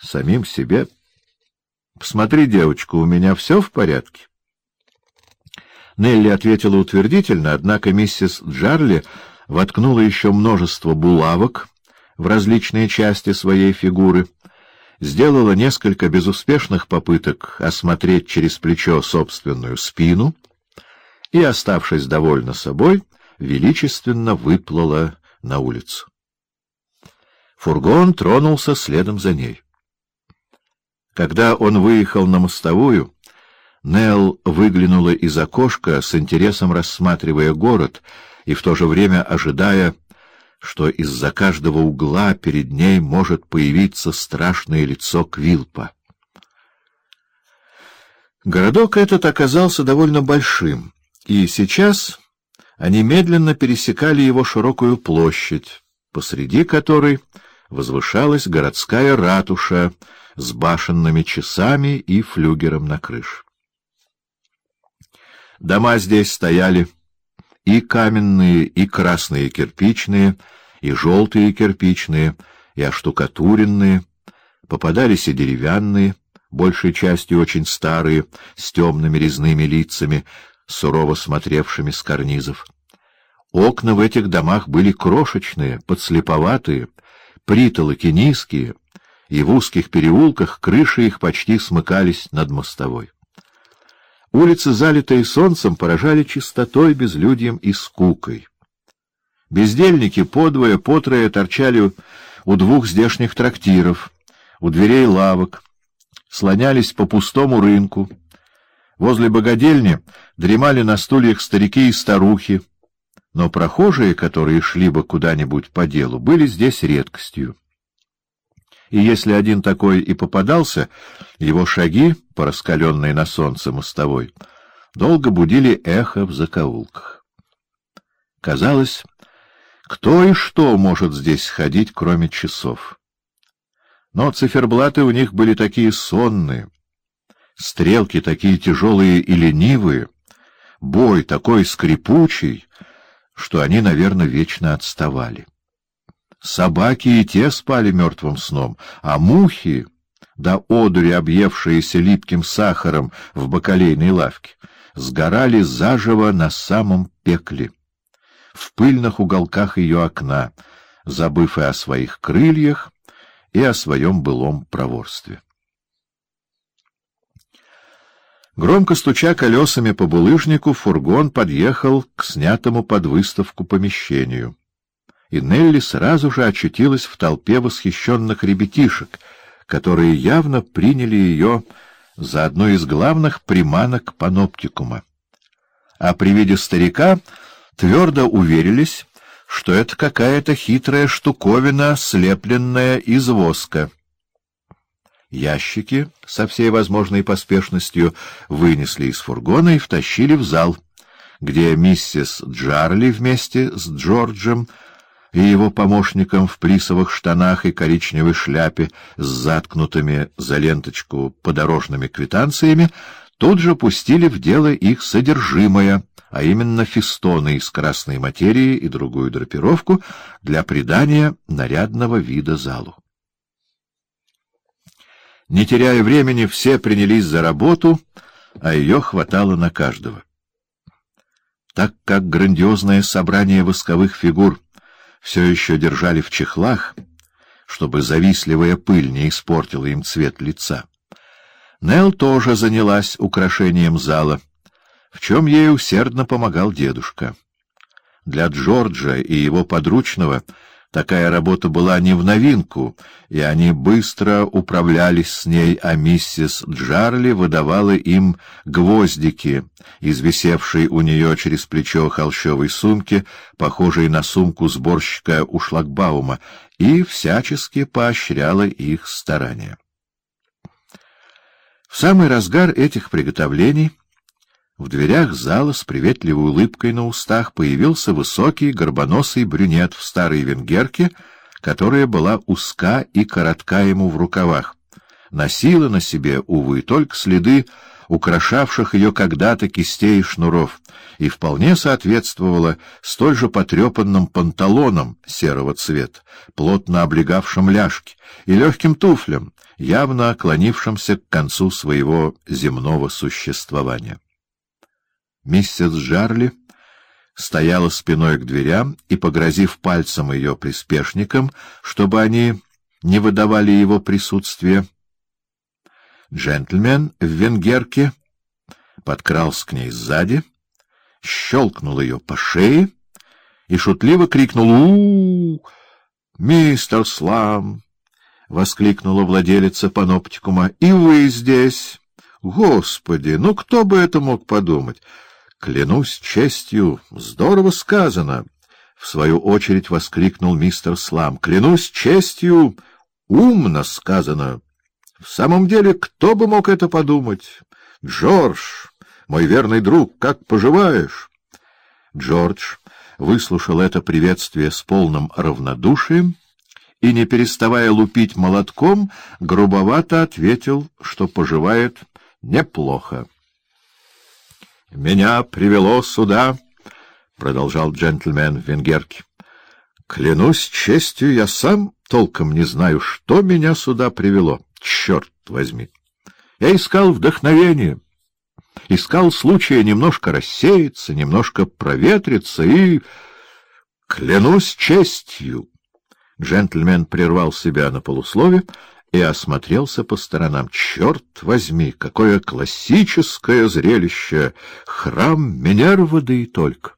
самим себе. Посмотри, девочка, у меня все в порядке. Нелли ответила утвердительно, однако миссис Джарли воткнула еще множество булавок в различные части своей фигуры, сделала несколько безуспешных попыток осмотреть через плечо собственную спину и, оставшись довольна собой, величественно выплыла на улицу. Фургон тронулся следом за ней. Когда он выехал на мостовую, Нелл выглянула из окошка с интересом рассматривая город и в то же время ожидая, что из-за каждого угла перед ней может появиться страшное лицо Квилпа. Городок этот оказался довольно большим, и сейчас они медленно пересекали его широкую площадь, посреди которой возвышалась городская ратуша с башенными часами и флюгером на крыше. Дома здесь стояли и каменные, и красные кирпичные, и желтые кирпичные, и оштукатуренные, попадались и деревянные, большей частью очень старые, с темными резными лицами, сурово смотревшими с карнизов. Окна в этих домах были крошечные, подслеповатые, притолоки низкие, и в узких переулках крыши их почти смыкались над мостовой. Улицы, залитые солнцем, поражали чистотой, безлюдьем и скукой. Бездельники подвое, потрое торчали у двух здешних трактиров, у дверей лавок, слонялись по пустому рынку. Возле богадельни дремали на стульях старики и старухи, но прохожие, которые шли бы куда-нибудь по делу, были здесь редкостью и если один такой и попадался, его шаги, по раскаленной на солнце мостовой, долго будили эхо в закоулках. Казалось, кто и что может здесь ходить, кроме часов. Но циферблаты у них были такие сонные, стрелки такие тяжелые и ленивые, бой такой скрипучий, что они, наверное, вечно отставали. Собаки и те спали мертвым сном, а мухи, да одури, объевшиеся липким сахаром в бакалейной лавке, сгорали заживо на самом пекле, в пыльных уголках ее окна, забыв и о своих крыльях, и о своем былом проворстве. Громко стуча колесами по булыжнику, фургон подъехал к снятому под выставку помещению и Нелли сразу же очутилась в толпе восхищенных ребятишек, которые явно приняли ее за одну из главных приманок паноптикума. А при виде старика твердо уверились, что это какая-то хитрая штуковина, слепленная из воска. Ящики со всей возможной поспешностью вынесли из фургона и втащили в зал, где миссис Джарли вместе с Джорджем и его помощником в плисовых штанах и коричневой шляпе с заткнутыми за ленточку подорожными квитанциями тут же пустили в дело их содержимое, а именно фистоны из красной материи и другую драпировку для придания нарядного вида залу. Не теряя времени, все принялись за работу, а ее хватало на каждого. Так как грандиозное собрание восковых фигур — все еще держали в чехлах, чтобы завистливая пыль не испортила им цвет лица. Нел тоже занялась украшением зала, в чем ей усердно помогал дедушка. Для Джорджа и его подручного — Такая работа была не в новинку, и они быстро управлялись с ней, а миссис Джарли выдавала им гвоздики из висевшей у нее через плечо холщовой сумки, похожей на сумку сборщика у шлагбаума, и всячески поощряла их старания. В самый разгар этих приготовлений в дверях зала с приветливой улыбкой на устах появился высокий горбоносый брюнет в старой венгерке, которая была узка и коротка ему в рукавах. Носила на себе, увы, только следы украшавших ее когда-то кистей и шнуров, и вполне соответствовала столь же потрепанным панталонам серого цвета, плотно облегавшим ляжки, и легким туфлям, явно клонившимся к концу своего земного существования. Миссис Джарли стояла спиной к дверям и, погрозив пальцем ее приспешникам, чтобы они не выдавали его присутствие, джентльмен в венгерке подкрался к ней сзади, щелкнул ее по шее и шутливо крикнул у, -у, -у Мистер Слам! — воскликнула владелица паноптикума. — И вы здесь! Господи, ну кто бы это мог подумать! Клянусь честью, здорово сказано! — в свою очередь воскликнул мистер Слам. — Клянусь честью, умно сказано! В самом деле, кто бы мог это подумать? Джордж, мой верный друг, как поживаешь? Джордж выслушал это приветствие с полным равнодушием и, не переставая лупить молотком, грубовато ответил, что поживает неплохо. — Меня привело сюда, — продолжал джентльмен венгерки. — Клянусь честью, я сам толком не знаю, что меня сюда привело. Черт возьми! Я искал вдохновение, искал случая немножко рассеяться, немножко проветриться и... Клянусь честью! Джентльмен прервал себя на полуслове и осмотрелся по сторонам. Черт возьми, какое классическое зрелище! Храм Минерва, да и только!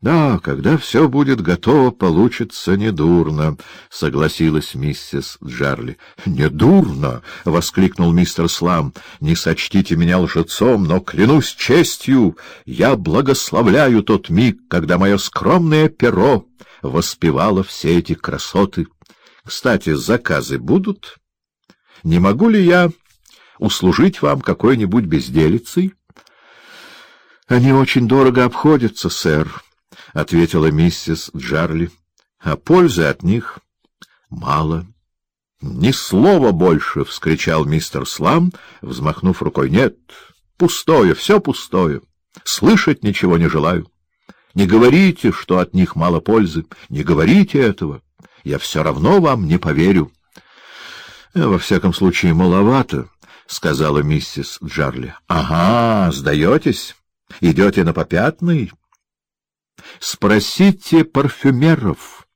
Да, когда все будет готово, получится недурно, — согласилась миссис Джарли. — Недурно! — воскликнул мистер Слам. — Не сочтите меня лжецом, но, клянусь честью, я благословляю тот миг, когда мое скромное перо воспевало все эти красоты. Кстати, заказы будут? Не могу ли я услужить вам какой-нибудь безделицей? — Они очень дорого обходятся, сэр. — ответила миссис Джарли, — а пользы от них мало. — Ни слова больше! — вскричал мистер Слам, взмахнув рукой. — Нет, пустое, все пустое. Слышать ничего не желаю. Не говорите, что от них мало пользы. Не говорите этого. Я все равно вам не поверю. — Во всяком случае, маловато, — сказала миссис Джарли. — Ага, сдаетесь? Идете на попятный? Спросите парфюмеров,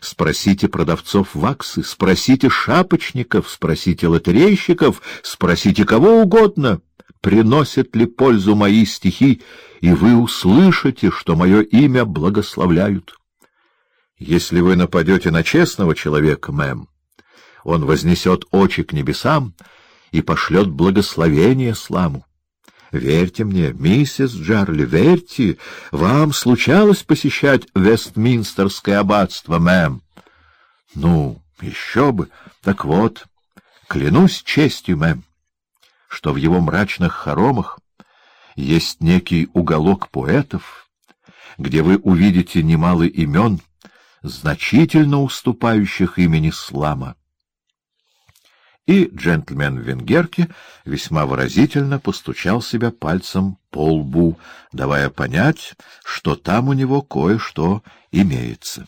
спросите продавцов ваксы, спросите шапочников, спросите лотерейщиков, спросите кого угодно, приносят ли пользу мои стихи, и вы услышите, что мое имя благословляют. Если вы нападете на честного человека, мэм, он вознесет очи к небесам и пошлет благословение сламу. Верьте мне, миссис Джарли, верьте, вам случалось посещать Вестминстерское аббатство, мэм? Ну, еще бы. Так вот, клянусь честью, мэм, что в его мрачных хоромах есть некий уголок поэтов, где вы увидите немало имен, значительно уступающих имени Слама и джентльмен в венгерке весьма выразительно постучал себя пальцем по лбу, давая понять, что там у него кое-что имеется.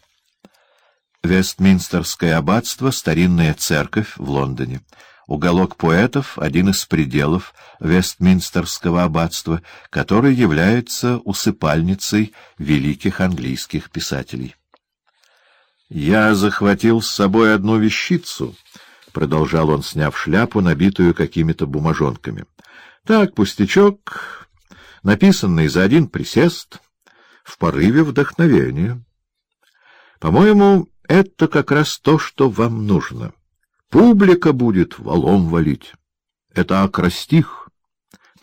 Вестминстерское аббатство — старинная церковь в Лондоне. Уголок поэтов — один из пределов Вестминстерского аббатства, который является усыпальницей великих английских писателей. «Я захватил с собой одну вещицу», продолжал он, сняв шляпу, набитую какими-то бумажонками. — Так, пустячок, написанный за один присест, в порыве вдохновения. По-моему, это как раз то, что вам нужно. Публика будет валом валить. Это акростих.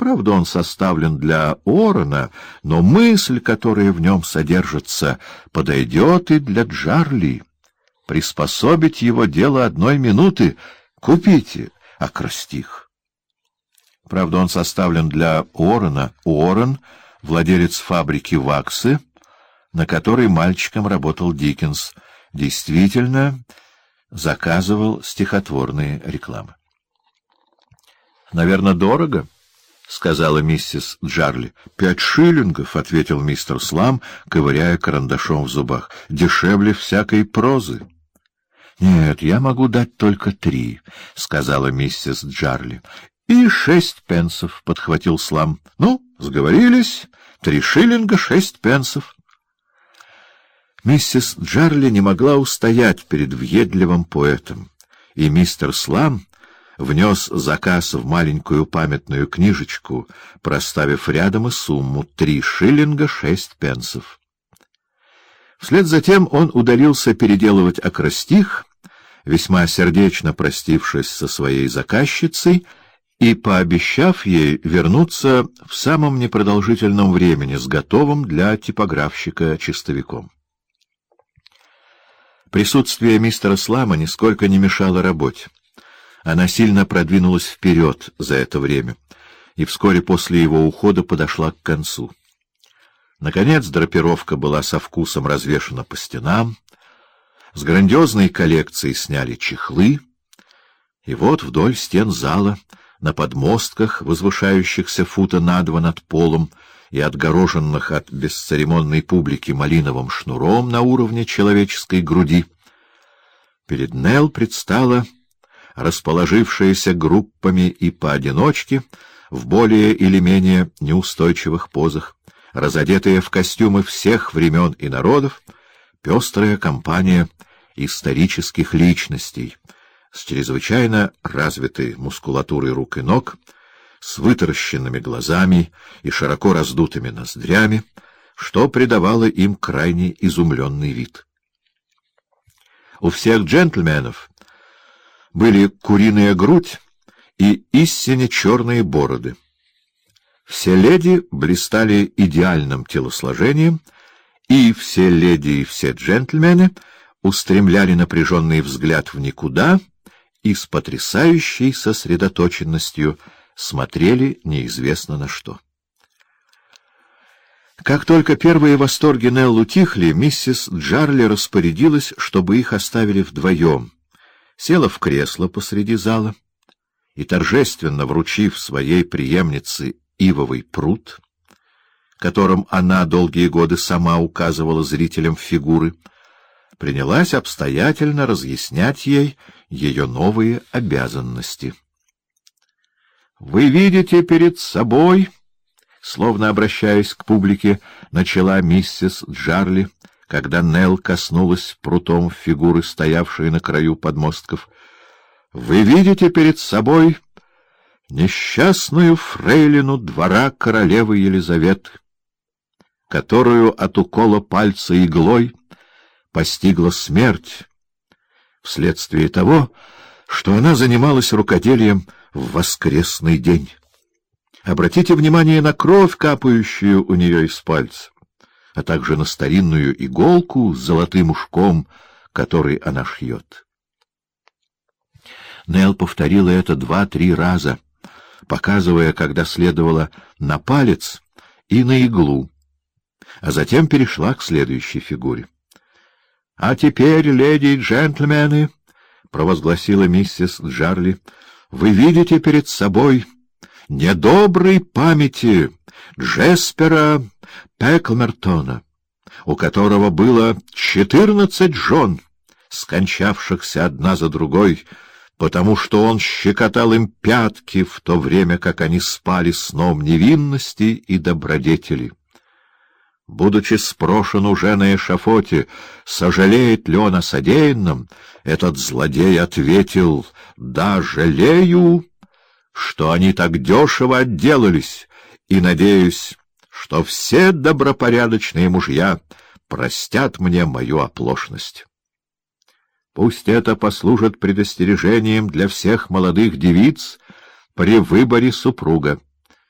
Правда, он составлен для Орона, но мысль, которая в нем содержится, подойдет и для Джарли приспособить его дело одной минуты. Купите акростих. Правда, он составлен для Уоррена. Уоррен — владелец фабрики ваксы, на которой мальчиком работал Диккенс, действительно заказывал стихотворные рекламы. — Наверное, дорого? — сказала миссис Джарли. — Пять шиллингов, — ответил мистер Слам, ковыряя карандашом в зубах. — Дешевле всякой прозы. — Нет, я могу дать только три, — сказала миссис Джарли. — И шесть пенсов, — подхватил Слам. — Ну, сговорились. Три шиллинга, шесть пенсов. Миссис Джарли не могла устоять перед въедливым поэтом, и мистер Слам внес заказ в маленькую памятную книжечку, проставив рядом и сумму — три шиллинга шесть пенсов. Вслед за тем он удалился переделывать акростих, весьма сердечно простившись со своей заказчицей и пообещав ей вернуться в самом непродолжительном времени с готовым для типографщика чистовиком. Присутствие мистера Слама нисколько не мешало работе. Она сильно продвинулась вперед за это время и вскоре после его ухода подошла к концу. Наконец драпировка была со вкусом развешана по стенам, с грандиозной коллекцией сняли чехлы, и вот вдоль стен зала, на подмостках, возвышающихся фута на два над полом и отгороженных от бесцеремонной публики малиновым шнуром на уровне человеческой груди, перед Нел предстала расположившиеся группами и поодиночке, в более или менее неустойчивых позах, разодетые в костюмы всех времен и народов, пестрая компания исторических личностей с чрезвычайно развитой мускулатурой рук и ног, с вытаращенными глазами и широко раздутыми ноздрями, что придавало им крайне изумленный вид. У всех джентльменов были куриная грудь и истинно черные бороды. Все леди блистали идеальным телосложением, и все леди и все джентльмены устремляли напряженный взгляд в никуда и с потрясающей сосредоточенностью смотрели неизвестно на что. Как только первые восторги Нелл утихли, миссис Джарли распорядилась, чтобы их оставили вдвоем — села в кресло посреди зала и, торжественно вручив своей преемнице ивовый пруд, которым она долгие годы сама указывала зрителям фигуры, принялась обстоятельно разъяснять ей ее новые обязанности. «Вы видите перед собой...» Словно обращаясь к публике, начала миссис Джарли — когда Нел коснулась прутом фигуры, стоявшей на краю подмостков. — Вы видите перед собой несчастную фрейлину двора королевы Елизаветы, которую от укола пальца иглой постигла смерть вследствие того, что она занималась рукоделием в воскресный день. Обратите внимание на кровь, капающую у нее из пальца а также на старинную иголку с золотым ушком, который она шьет. Нел повторила это два-три раза, показывая, когда следовало на палец и на иглу, а затем перешла к следующей фигуре. — А теперь, леди и джентльмены, — провозгласила миссис Джарли, — вы видите перед собой недоброй памяти Джеспера Пеклмертона, у которого было четырнадцать жен, скончавшихся одна за другой, потому что он щекотал им пятки в то время, как они спали сном невинности и добродетели. Будучи спрошен уже на эшафоте, сожалеет ли он о содеянном, этот злодей ответил «Да, жалею, что они так дешево отделались, и надеюсь, что все добропорядочные мужья простят мне мою оплошность. Пусть это послужит предостережением для всех молодых девиц при выборе супруга.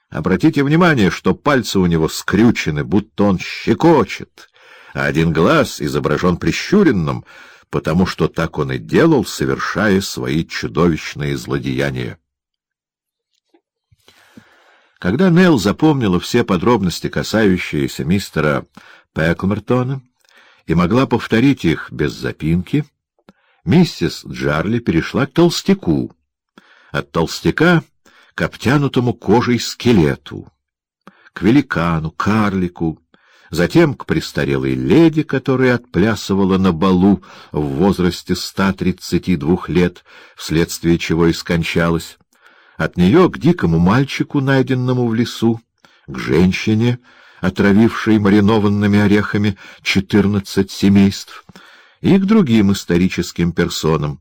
Обратите внимание, что пальцы у него скрючены, будто он щекочет, а один глаз изображен прищуренным, потому что так он и делал, совершая свои чудовищные злодеяния. Когда Нелл запомнила все подробности, касающиеся мистера Пеклмертона, и могла повторить их без запинки, миссис Джарли перешла к толстяку. От толстяка к обтянутому кожей скелету, к великану, карлику, затем к престарелой леди, которая отплясывала на балу в возрасте 132 лет, вследствие чего и скончалась, от нее к дикому мальчику, найденному в лесу, к женщине, отравившей маринованными орехами четырнадцать семейств, и к другим историческим персонам,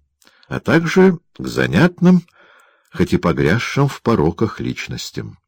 а также к занятным, хоть и погрязшим в пороках личностям.